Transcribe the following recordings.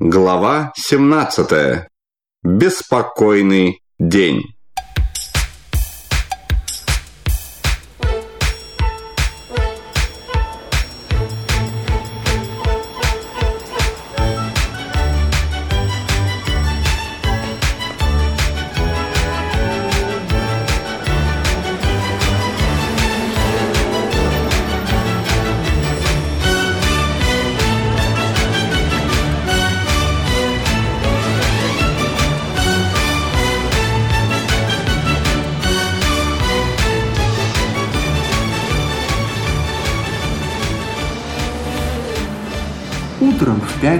Глава 17. Беспокойный день.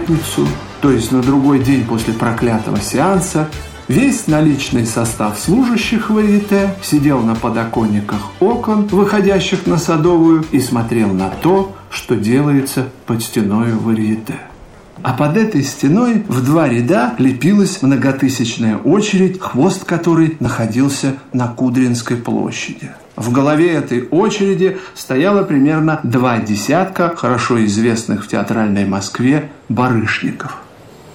Пятницу, то есть на другой день после проклятого сеанса, весь наличный состав служащих Варьете сидел на подоконниках окон, выходящих на Садовую, и смотрел на то, что делается под стеной Варьете. А под этой стеной в два ряда лепилась многотысячная очередь, хвост которой находился на Кудринской площади. В голове этой очереди стояло примерно два десятка хорошо известных в театральной Москве барышников.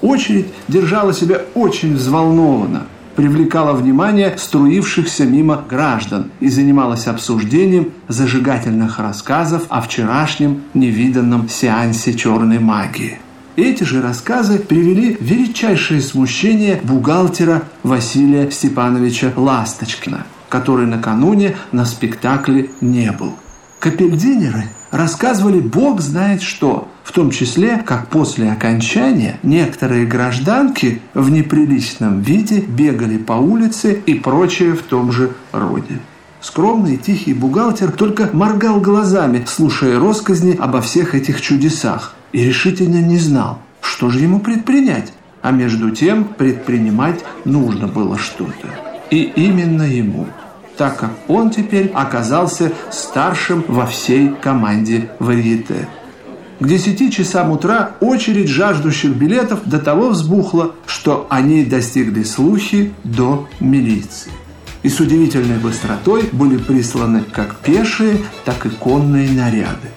Очередь держала себя очень взволнованно, привлекала внимание струившихся мимо граждан и занималась обсуждением зажигательных рассказов о вчерашнем невиданном сеансе черной магии. Эти же рассказы привели величайшее смущение бухгалтера Василия Степановича Ласточкина – который накануне на спектакле не был. Капельдинеры рассказывали бог знает что, в том числе, как после окончания некоторые гражданки в неприличном виде бегали по улице и прочее в том же роде. Скромный тихий бухгалтер только моргал глазами, слушая россказни обо всех этих чудесах, и решительно не знал, что же ему предпринять. А между тем предпринимать нужно было что-то. И именно ему – так как он теперь оказался старшим во всей команде варьете. К 10 часам утра очередь жаждущих билетов до того взбухла, что они достигли слухи до милиции. И с удивительной быстротой были присланы как пешие, так и конные наряды.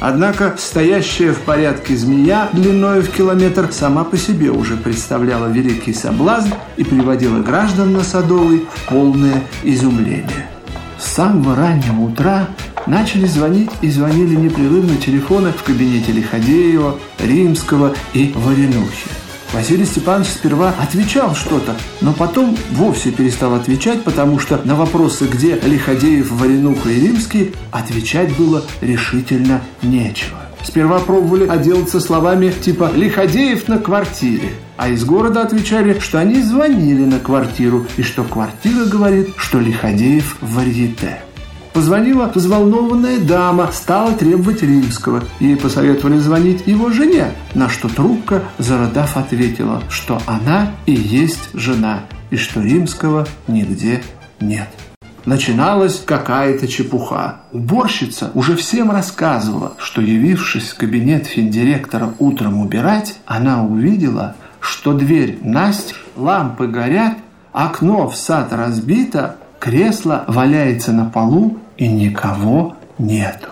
Однако стоящая в порядке змея длиной в километр сама по себе уже представляла великий соблазн и приводила граждан на Садовый в полное изумление. С самого раннего утра начали звонить и звонили непрерывно телефоны в кабинете Лиходеева, Римского и Варенухи. Василий Степанович сперва отвечал что-то, но потом вовсе перестал отвечать, потому что на вопросы, где Лиходеев, Варенуха и Римский, отвечать было решительно нечего. Сперва пробовали отделаться словами типа «Лиходеев на квартире», а из города отвечали, что они звонили на квартиру и что квартира говорит, что Лиходеев в варьете. Позвонила взволнованная дама, стала требовать римского. Ей посоветовали звонить его жене, на что трубка, зародав, ответила, что она и есть жена, и что римского нигде нет. Начиналась какая-то чепуха. Уборщица уже всем рассказывала, что, явившись в кабинет финдиректора утром убирать, она увидела, что дверь настежь, лампы горят, окно в сад разбито, кресло валяется на полу, и никого нету.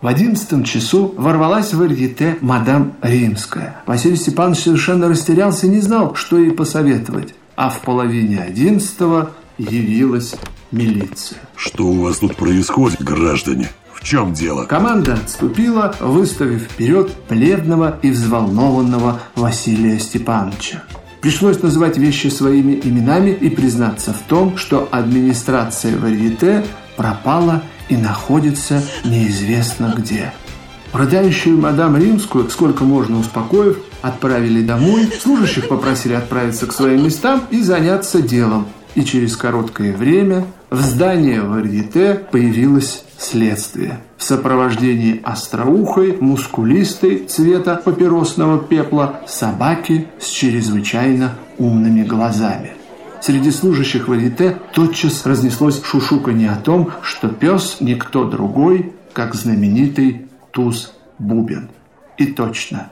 В одиннадцатом часу ворвалась в Ирьете мадам Римская. Василий Степанович совершенно растерялся и не знал, что ей посоветовать. А в половине одиннадцатого явилась милиция. Что у вас тут происходит, граждане? В чем дело? Команда отступила, выставив вперед бледного и взволнованного Василия Степановича. Пришлось называть вещи своими именами и признаться в том, что администрация Варьете пропала и находится неизвестно где. Продающую мадам Римскую, сколько можно успокоив, отправили домой, служащих попросили отправиться к своим местам и заняться делом. И через короткое время в здании Варьете появилось следствие в сопровождении остроухой, мускулистой цвета папиросного пепла собаки с чрезвычайно умными глазами. Среди служащих варите тотчас разнеслось шушуканье о том, что пес никто другой, как знаменитый туз Бубен. И точно,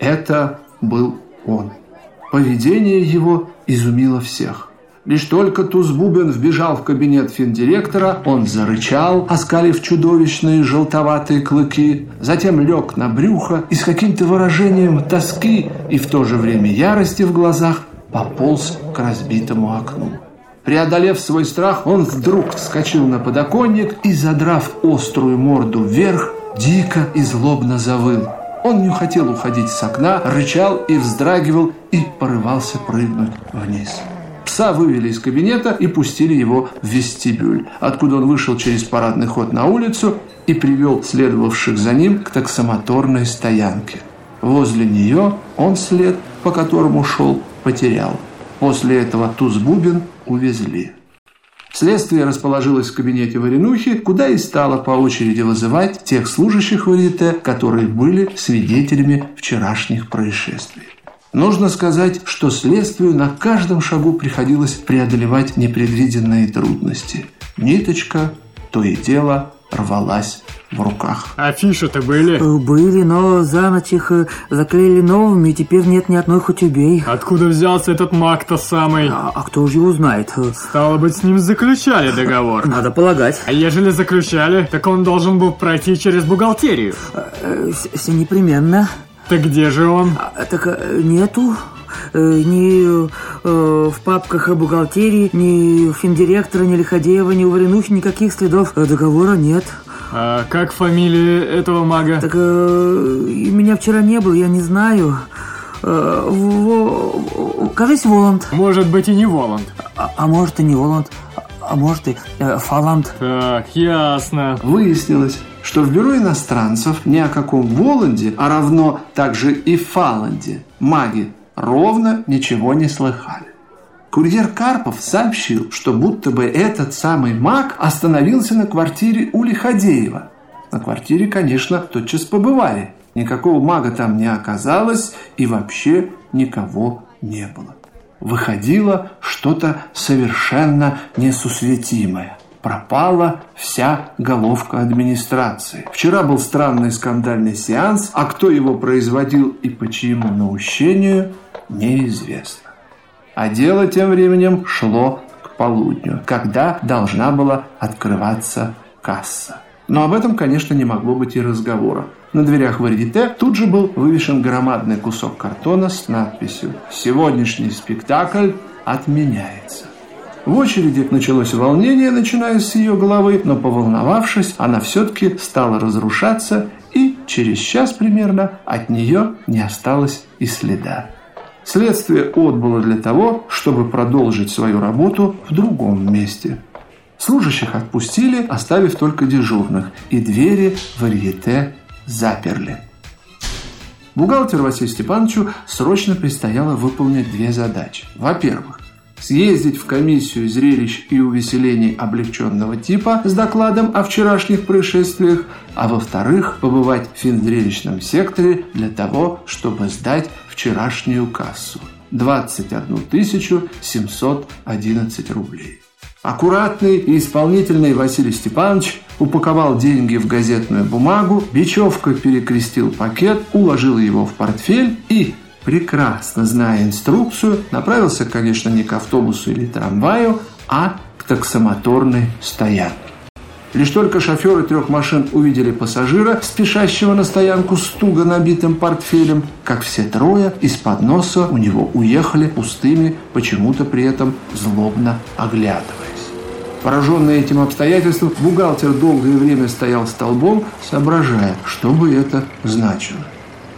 это был он. Поведение его изумило всех. Лишь только Тузбубин вбежал в кабинет финдиректора, он зарычал, оскалив чудовищные желтоватые клыки, затем лег на брюхо и с каким-то выражением тоски и в то же время ярости в глазах пополз к разбитому окну. Преодолев свой страх, он вдруг вскочил на подоконник и, задрав острую морду вверх, дико и злобно завыл. Он не хотел уходить с окна, рычал и вздрагивал и порывался прыгнуть вниз. Пса вывели из кабинета и пустили его в вестибюль, откуда он вышел через парадный ход на улицу и привел следовавших за ним к таксомоторной стоянке. Возле нее он след, по которому шел, потерял. После этого Тузбубин увезли. Следствие расположилось в кабинете Варенухи, куда и стало по очереди вызывать тех служащих Варите, которые были свидетелями вчерашних происшествий. Нужно сказать, что следствию на каждом шагу приходилось преодолевать непредвиденные трудности. Ниточка то и дело рвалась в руках. Афиши-то были? Э, Были, но за ночь их э, заклеили новыми, и теперь нет ни одной хоть убей. Откуда взялся этот маг-то самый? А, а кто же его знает? Э, Стало быть, с ним заключали договор. Надо полагать. А ежели заключали, так он должен был пройти через бухгалтерию. Все непременно. Так где же он? А, Так нету. Э, Ни э, в папках о бухгалтерии, ни у финдиректора, ни Лиходеева, ни у Варенухи никаких следов э, договора нет. А как фамилия этого мага? Так э, и меня вчера не было, я не знаю. Э, во- кажись, Воланд. Может быть и не Воланд. А, а может и не Воланд, а, а может и э, Фаланд. Так, ясно. Выяснилось, что в бюро иностранцев ни о каком Воланде, а равно также и Фаланде, маги ровно ничего не слыхали. Курьер Карпов сообщил, что будто бы этот самый маг остановился на квартире у Лиходеева. На квартире, конечно, тотчас побывали. Никакого мага там не оказалось и вообще никого не было. Выходило что-то совершенно несусветимое. Пропала вся головка администрации. Вчера был странный скандальный сеанс, а кто его производил и по чьему наущению, неизвестно. А дело тем временем шло к полудню, когда должна была открываться касса. Но об этом, конечно, не могло быть и разговора. На дверях Варьете тут же был вывешен громадный кусок картона с надписью «Сегодняшний спектакль отменяется». В очереди началось волнение, начиная с ее головы, но поволновавшись, она все-таки стала разрушаться, и через час примерно от нее не осталось и следа. Следствие отбыло для того, чтобы продолжить свою работу в другом месте. Служащих отпустили, оставив только дежурных, и двери варьете заперли. Бухгалтеру Василию Степановичу срочно предстояло выполнить две задачи. Во-первых, съездить в комиссию зрелищ и увеселений облегченного типа с докладом о вчерашних происшествиях, а во-вторых, побывать в финзрелищном секторе для того, чтобы сдать вчерашнюю кассу. 21 711 рублей. Аккуратный и исполнительный Василий Степанович упаковал деньги в газетную бумагу, бечевкой перекрестил пакет, уложил его в портфель и, прекрасно зная инструкцию, направился, конечно, не к автобусу или трамваю, а к таксомоторной стоянке. Лишь только шоферы трех машин увидели пассажира, спешащего на стоянку с туго набитым портфелем, как все трое из-под носа у него уехали пустыми, почему-то при этом злобно оглядываясь. Пораженный этим обстоятельством, бухгалтер долгое время стоял столбом, соображая, что бы это значило.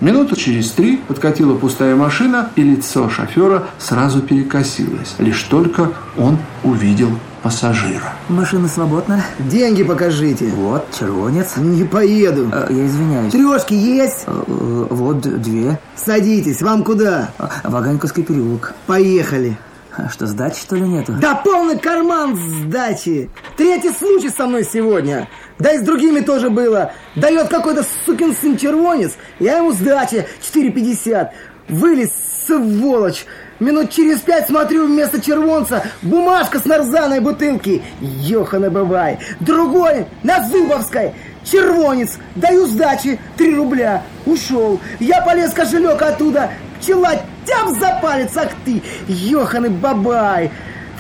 Минуту через три подкатила пустая машина, и лицо шофера сразу перекосилось. Лишь только он увидел пассажира. Машина свободна? Деньги покажите. Вот, червонец. Не поеду. Э, Я извиняюсь. Трешки есть? Э, э, Вот две. Садитесь, вам куда? А, Ваганьковский переулок. Поехали. А Что, сдачи что ли нету? Да полный карман сдачи. Третий случай со мной сегодня. Да и с другими тоже было. Дает какой-то сукин сын червонец. Я ему сдачи 4,50. Вылез, сволочь. Минут через пять смотрю вместо червонца бумажка с нарзаной бутылки. Ёхана бывай. Другой на Зубовской. Червонец. Даю сдачи 3 рубля. Ушел. Я полез кошелек оттуда. Пчела тяп за палец, ах ты. Ёханы бабай.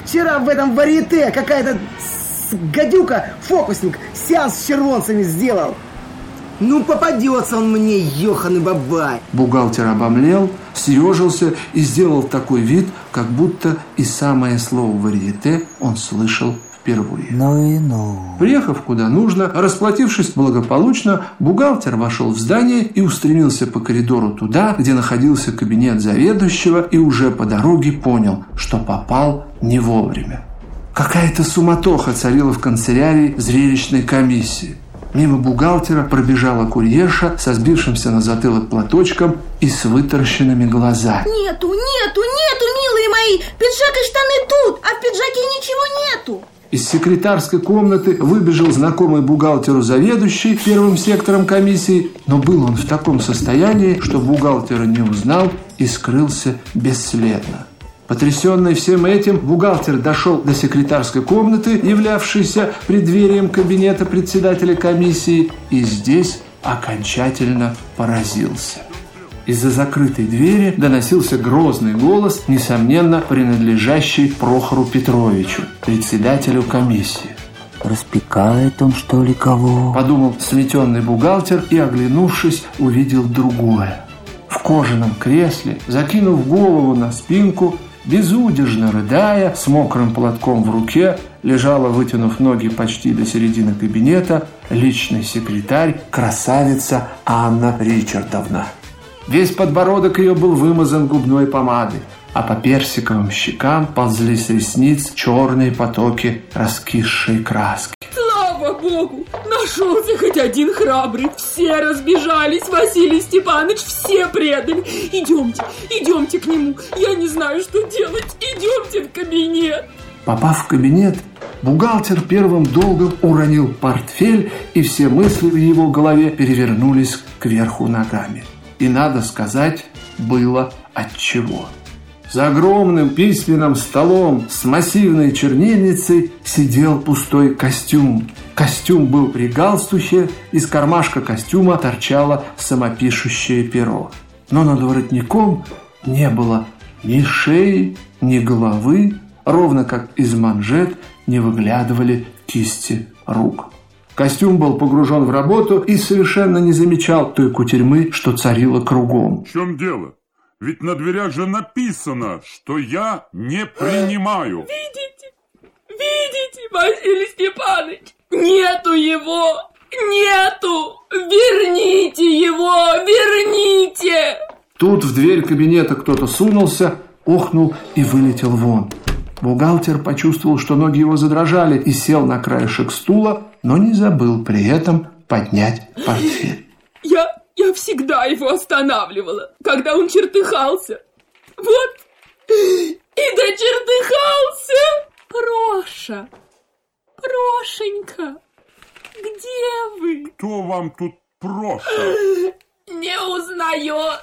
Вчера в этом варьете какая-то гадюка, фокусник, сеанс с червонцами сделал. Ну, попадется он мне, Йохан бабай. Бухгалтер обомлел, съежился и сделал такой вид, как будто и самое слово «варьете» он слышал впервые. Ну и ну. Приехав куда нужно, расплатившись благополучно, бухгалтер вошел в здание и устремился по коридору туда, где находился кабинет заведующего, и уже по дороге понял, что попал не вовремя. Какая-то суматоха царила в канцелярии зрелищной комиссии. Мимо бухгалтера пробежала курьерша со сбившимся на затылок платочком и с вытаращенными глазами. Нету, нету, нету, милые мои! Пиджак и штаны тут, а в пиджаке ничего нету! Из секретарской комнаты выбежал знакомый бухгалтеру заведующий первым сектором комиссии, но был он в таком состоянии, что бухгалтера не узнал и скрылся бесследно. Потрясенный всем этим, бухгалтер дошел до секретарской комнаты, являвшейся преддверием кабинета председателя комиссии, и здесь окончательно поразился. Из-за закрытой двери доносился грозный голос, несомненно, принадлежащий Прохору Петровичу, председателю комиссии. Распекает он, что ли, кого? Подумал сметенный бухгалтер и, оглянувшись, увидел другое. В кожаном кресле, закинув голову на спинку, безудержно рыдая, с мокрым платком в руке, лежала, вытянув ноги почти до середины кабинета, личный секретарь, красавица Анна Ричардовна. Весь подбородок ее был вымазан губной помадой, а по персиковым щекам ползли с ресниц черные потоки раскисшей краски. Слава богу! Нашелся хоть один храбрый. Все разбежались, Василий Степанович, все предали. Идемте, идемте к нему. Я не знаю, что делать. Идемте в кабинет. Попав в кабинет, бухгалтер первым долгом уронил портфель, и все мысли в его голове перевернулись кверху ногами. И, надо сказать, было отчего. За огромным письменным столом с массивной чернильницей сидел пустой костюм. Костюм был при галстухе, из кармашка костюма торчало самопишущее перо. Но над воротником не было ни шеи, ни головы, ровно как из манжет не выглядывали кисти рук. Костюм был погружен в работу и совершенно не замечал той кутерьмы, что царила кругом. В чем дело? Ведь на дверях же написано, что я не принимаю. Видите? Видите, Василий Степанович? Нету его! Нету! Верните его! Верните! Тут в дверь кабинета кто-то сунулся, охнул и вылетел вон. Бухгалтер почувствовал, что ноги его задрожали и сел на краешек стула, но не забыл при этом поднять портфель. Я, я всегда его останавливала, когда он чертыхался. Вот, и дочертыхался. Проша, Прошенька, где вы? Кто вам тут Проша? Не узнает.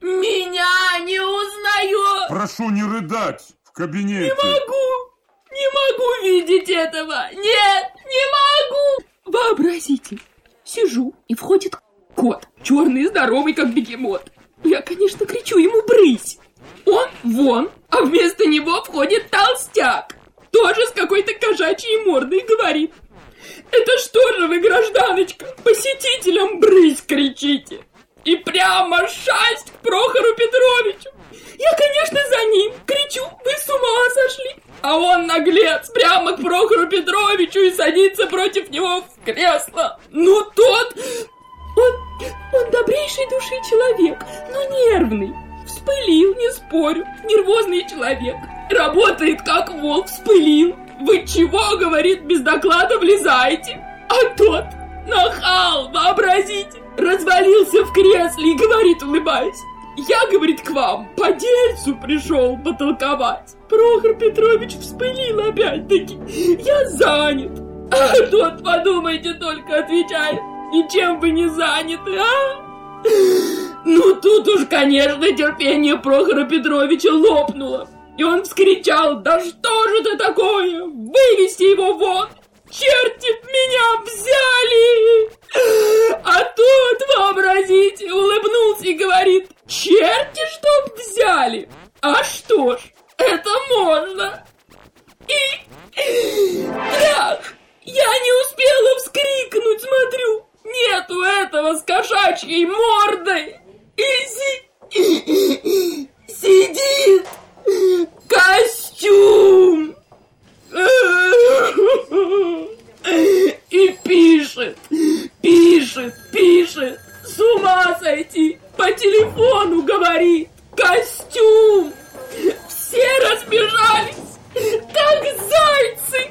Меня не узнает. Прошу не рыдать в кабинете. Не могу, не могу видеть этого. Нет, не могу. Вообразите, сижу, и входит кот, черный и здоровый, как бегемот. Я, конечно, кричу ему «брысь». Он вон, а вместо него входит толстяк, тоже с какой-то кошачьей мордой, говорит «Это что же вы, гражданочка, посетителям брысь кричите?» И прямо шасть к Прохору Петровичу. Я, конечно, за ним кричу, вы с ума сошли. А он, наглец, прямо к Прохору Петровичу и садится против него в кресло. Ну, тот... Он, он добрейшей души человек, но нервный. Вспылил, не спорю, нервозный человек. Работает как волк, вспылил. Вы чего, говорит, без доклада влезаете? А тот, нахал, вообразите, развалился в кресле и говорит, улыбаясь. Я, говорит, к вам по дельцу пришел потолковать. Прохор Петрович вспылил опять-таки. Я занят. А тот, подумайте, только отвечает. И чем вы не заняты, а? Ну, тут уж, конечно, терпение Прохора Петровича лопнуло. И он вскричал, да что же это такое? Вывести его вон! Черти меня взяли! А тот, вообразите, улыбнулся и говорит, черти чтоб взяли! А что ж, это можно! И... Трах! Я не успела вскрикнуть, смотрю! Нету этого с кошачьей мордой! Изи... Сидит! Костюм и пишет, пишет, пишет, с ума сойти, по телефону говорит, костюм. Все разбежались, как зайцы.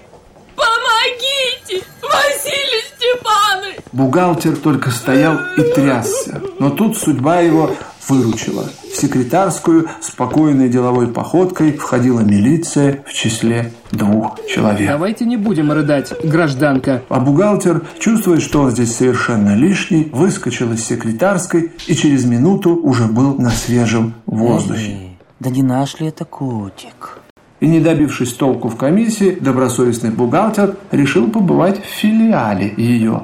Помогите, Василий Степанович! Бухгалтер только стоял и трясся, но тут судьба его выручила. В секретарскую спокойной деловой походкой входила милиция в числе двух человек. Давайте не будем рыдать, гражданка. А бухгалтер, чувствуя, что он здесь совершенно лишний, выскочил из секретарской и через минуту уже был на свежем воздухе. Да не наш ли это котик? И не добившись толку в комиссии, добросовестный бухгалтер решил побывать в филиале ее.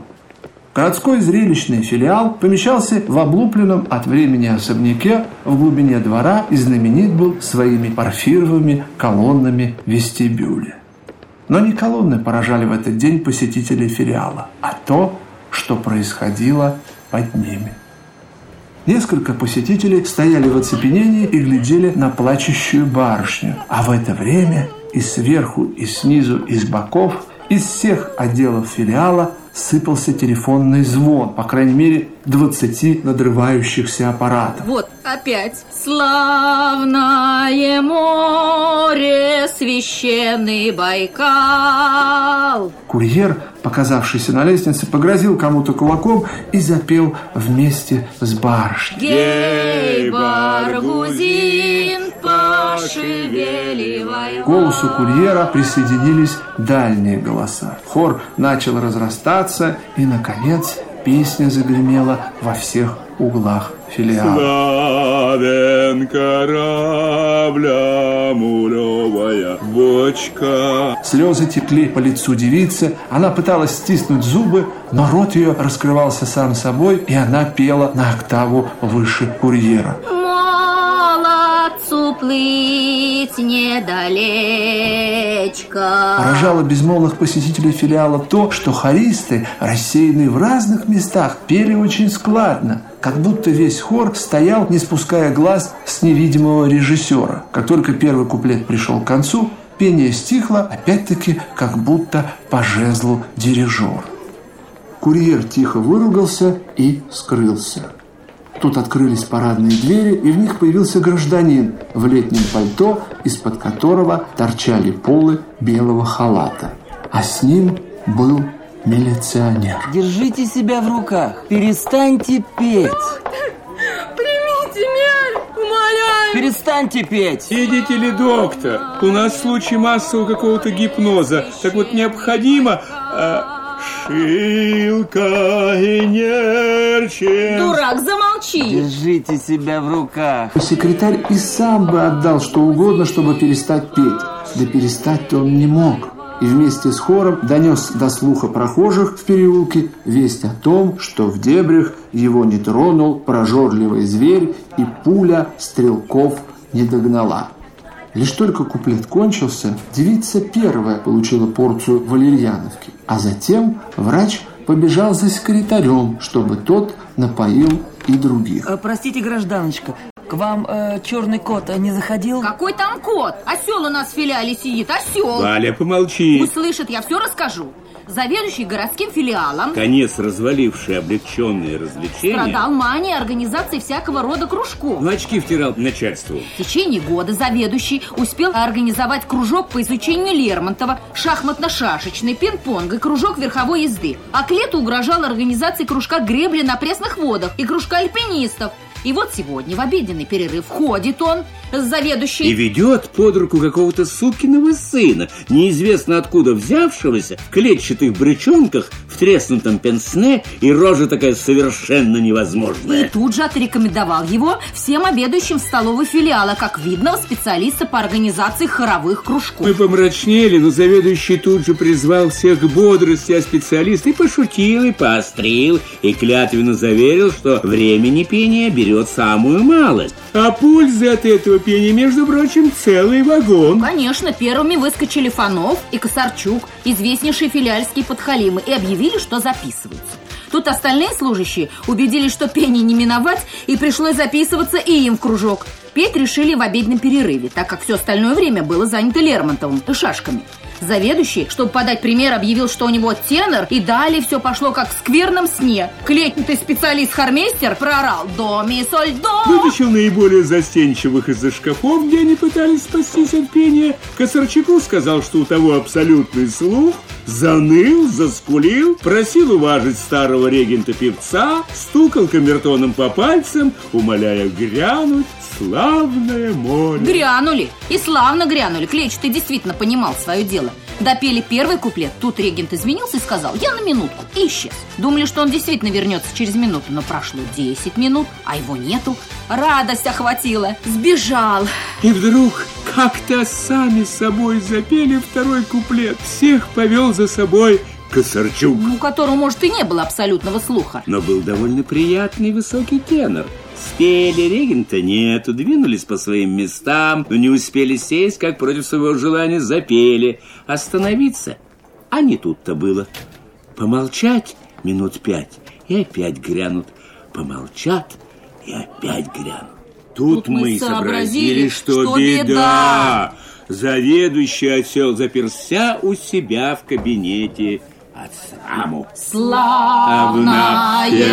Городской зрелищный филиал помещался в облупленном от времени особняке в глубине двора и знаменит был своими парфировыми колоннами вестибюля. Но не колонны поражали в этот день посетителей филиала, а то, что происходило под ними. Несколько посетителей стояли в оцепенении и глядели на плачущую барышню. А в это время и сверху, и снизу, и с боков, из всех отделов филиала сыпался телефонный звон, по крайней мере, 20 надрывающихся аппаратов. Вот опять. Славное море, священный Байкал. Курьер, показавшийся на лестнице, погрозил кому-то кулаком и запел вместе с барышней. Гей, баргузин, пошевеливай. К голосу курьера присоединились дальние голоса. Хор начал разрастаться, и, наконец, песня загремела во всех углах филиала. Славен корабля мулевая бочка. Слезы текли по лицу девицы, она пыталась стиснуть зубы, но рот ее раскрывался сам собой, и она пела на октаву выше курьера. Плыть недалечко. Поражало безмолвных посетителей филиала то, что хористы, рассеянные в разных местах, пели очень складно, как будто весь хор стоял, не спуская глаз с невидимого режиссера. Как только первый куплет пришел к концу, пение стихло, опять-таки, как будто по жезлу дирижер. Курьер тихо выругался и скрылся. Тут открылись парадные двери, и в них появился гражданин в летнем пальто, из-под которого торчали полы белого халата. А с ним был милиционер. Держите себя в руках. Перестаньте петь. Примите меры, умоляю. Перестаньте петь. Видите ли, доктор, у нас случай массового какого-то гипноза. Так вот необходимо... а, Шилка и нерчен. Дурак, замолчи. Держите себя в руках. Секретарь и сам бы отдал что угодно, чтобы перестать петь. Да перестать-то он не мог. И вместе с хором донес до слуха прохожих в переулке весть о том, что в дебрях его не тронул прожорливый зверь, и пуля стрелков не догнала. Лишь только куплет кончился, девица первая получила порцию валерьяновки, а затем врач побежал за секретарем, чтобы тот напоил и других. Э, Простите, гражданочка, к вам э, черный кот э, не заходил? Какой там кот? Осел у нас в филиале сидит, осел. Валя, помолчи. Услышит, я все расскажу. Заведующий городским филиалом Конец разваливший облегченные развлечения. страдал манией организации всякого рода кружков. Ну, очки втирал начальству. В течение года заведующий успел организовать кружок по изучению Лермонтова, шахматно-шашечный, пинг-понг и кружок верховой езды. А к лету угрожал организации кружка гребли на пресных водах и кружка альпинистов. И вот сегодня в обеденный перерыв ходит он с заведующей... И ведет под руку какого-то сукиного сына, неизвестно откуда взявшегося, в клетчатых брючонках, в треснутом пенсне, и рожа такая совершенно И невозможная. тут же отрекомендовал его всем обедающим в столовой филиала как видного специалиста по организации хоровых кружков. Мы помрачнели, но заведующий тут же призвал всех к бодрости, а специалист и пошутил, и поострил, и клятвенно заверил, что времени пения берет самую малость. А пользы от этого пения, между прочим, целый вагон. Конечно, первыми выскочили Фанов и Косарчук, известнейшие филиальские подхалимы, и объявили, что записываются. Тут остальные служащие убедились, что пение не миновать, и пришлось записываться и им в кружок. Петь решили в обеденном перерыве, так как все остальное время было занято Лермонтовым и шашками. Заведующий, чтобы подать пример, объявил, что у него тенор, и далее все пошло как в скверном сне. Клетнутый специалист-хормейстер проорал «До, ми, соль, до!» Вытащил наиболее застенчивых из-за шкафов, где они пытались спастись от пения. Косарчаку сказал, что у того абсолютный слух, заныл, заскулил, просил уважить старого регента-певца, стукал камертоном по пальцам, умоляя грянуть славное море. Грянули. И славно грянули. Клетчатый действительно понимал свое дело. Допели первый куплет, тут регент изменился и сказал «Я на минутку» и исчез. Думали, что он действительно вернется через минуту, но прошло 10 минут, а его нету. Радость охватила, сбежал. И вдруг как-то сами собой запели второй куплет. Всех повел за собой Косарчук. У которого, может, и не было абсолютного слуха. Но был довольно приятный высокий тенор. Спели, регента нету, двинулись по своим местам, но не успели сесть, как против своего желания запели. Остановиться, а не тут-то было. Помолчать минут пять, и опять грянут. Помолчат, и опять грянут. Тут, Тут мы сообразили, что, что беда. беда. Заведующий осел заперся у себя в кабинете от сраму. Славное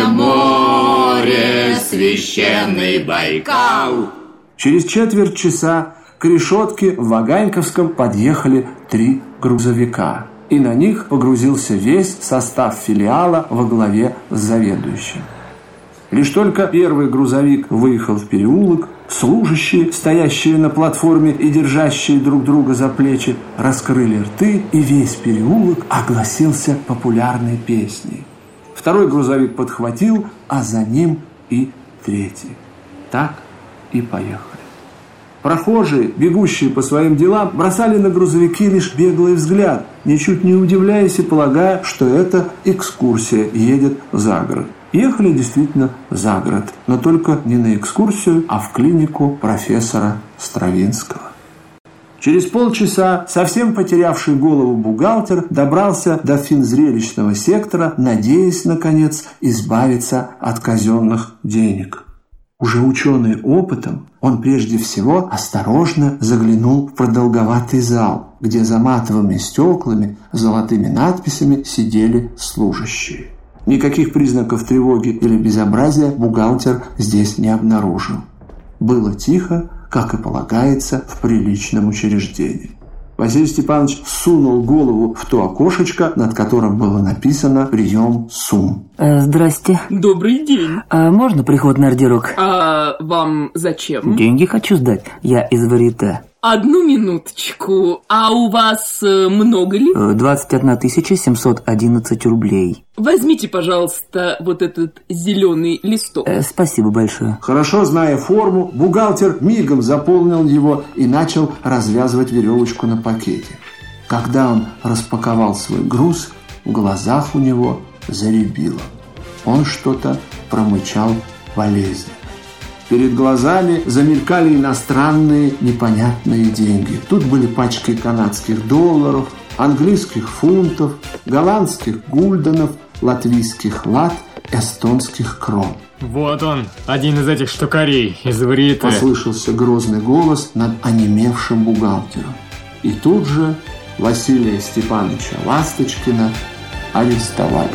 море, священный Байкал. Через четверть часа к решетке в Ваганьковском подъехали три грузовика. И на них погрузился весь состав филиала во главе с заведующим. Лишь только первый грузовик выехал в переулок, служащие, стоящие на платформе и держащие друг друга за плечи, раскрыли рты, и весь переулок огласился популярной песней. Второй грузовик подхватил, а за ним и третий. Так и поехали. Прохожие, бегущие по своим делам, бросали на грузовики лишь беглый взгляд, ничуть не удивляясь и полагая, что это экскурсия едет за город. Ехали действительно за город, но только не на экскурсию, а в клинику профессора Стравинского. Через полчаса совсем потерявший голову бухгалтер добрался до финзрелищного сектора, надеясь, наконец, избавиться от казенных денег. Уже ученый опытом, он прежде всего осторожно заглянул в продолговатый зал, где за матовыми стеклами, золотыми надписями сидели служащие. Никаких признаков тревоги или безобразия бухгалтер здесь не обнаружил. Было тихо, как и полагается в приличном учреждении. Василий Степанович сунул голову в то окошечко, над которым было написано «Прием сумм». Э, здрасте. Добрый день. А можно приход на ордерок? А вам зачем? Деньги хочу сдать. Я из Варите. Одну минуточку. А у вас э, много ли? Э, 21 711 рублей. Возьмите, пожалуйста, вот этот зеленый листок. Э, спасибо большое. Хорошо зная форму, бухгалтер мигом заполнил его и начал развязывать веревочку на пакете. Когда он распаковал свой груз, в глазах у него заребило. Он что-то промычал болезненно. Перед глазами замелькали иностранные непонятные деньги. Тут были пачки канадских долларов, английских фунтов, голландских гульденов, латвийских лат, эстонских крон. Вот он, один из этих штукарей из Вриты. Послышался грозный голос над онемевшим бухгалтером. И тут же Василия Степановича Ласточкина арестовали.